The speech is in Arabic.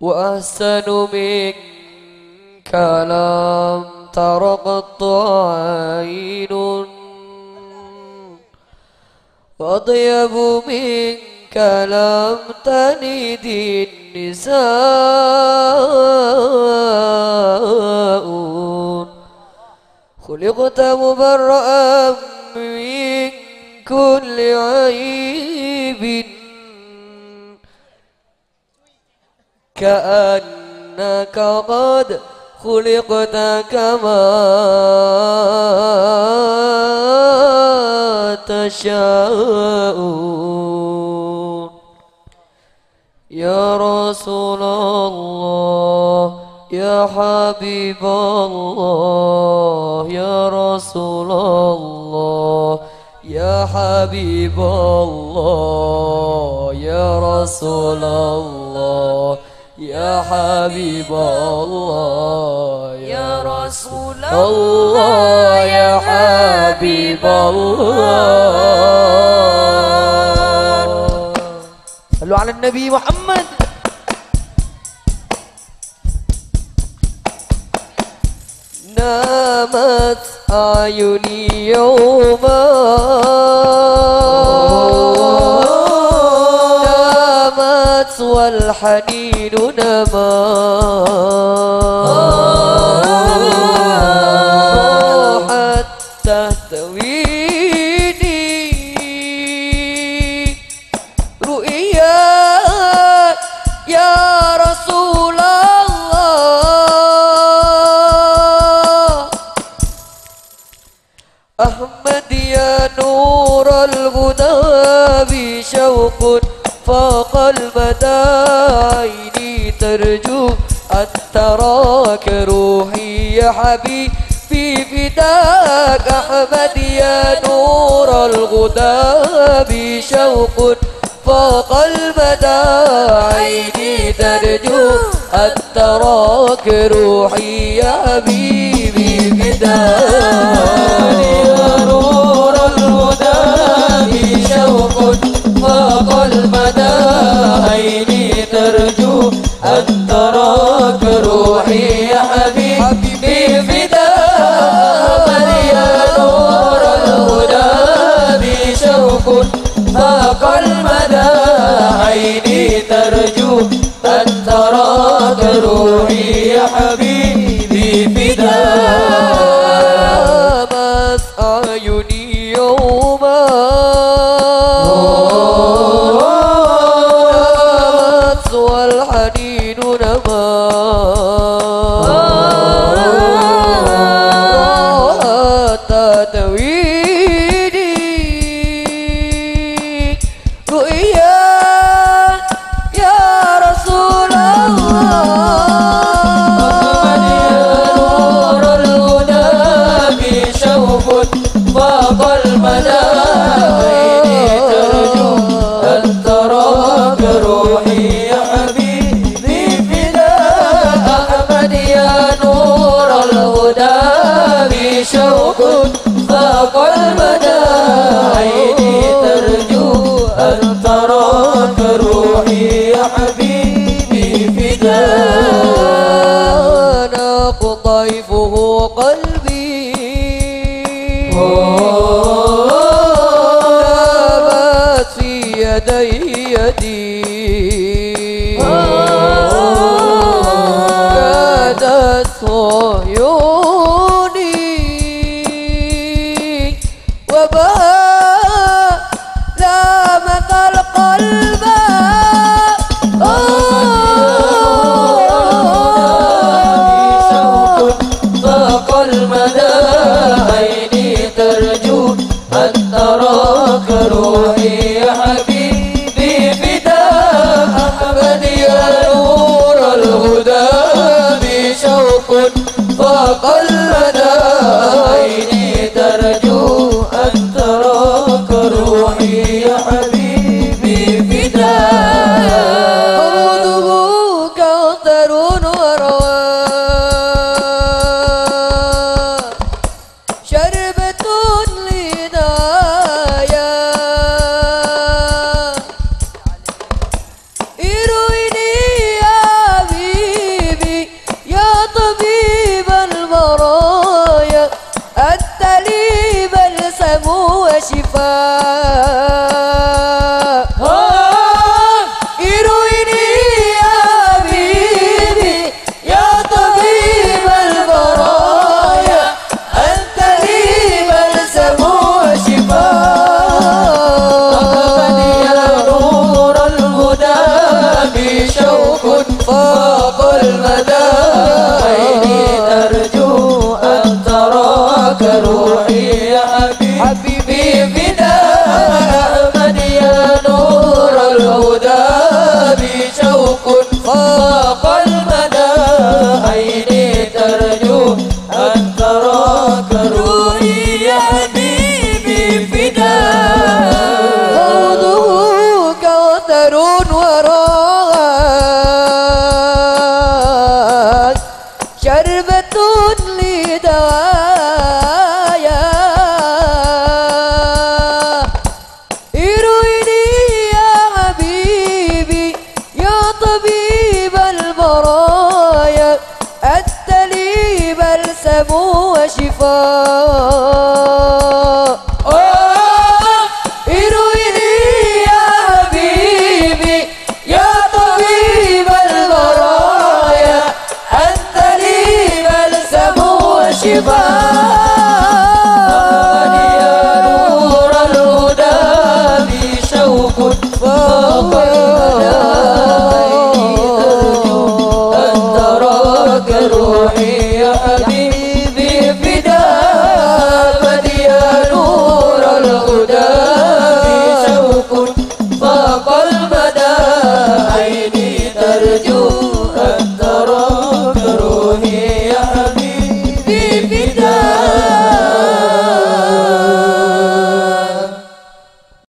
وأحسن منك لم ترقط عين وأطيب منك لم تلد النساء. خلقت مبرأ من كل عيب. كأنك قد خلقت كما تشاء. يا رسول الله يا حبيب الله يا رسول الله يا حبيب الله يا رسول الله. يا حبيب الله يا رسول الله يا حبيب الله. صلوا على النبي محمد. نامت أعيني يوما. والحنين نما. حتى تهتويني. رؤيا يا رسول الله. أحمد يا نور الهدى بشوق فاق المدى عيني ترجو أن تراك روحي يا حبيبي فداك أحمد يا نور الغدى بشوق فاق المدى عيني ترجو أن تراك روحي يا حبيبي فداك حبيبي فداك أنا قطيفه قلبي. نامت في يدي يدي. المدى apa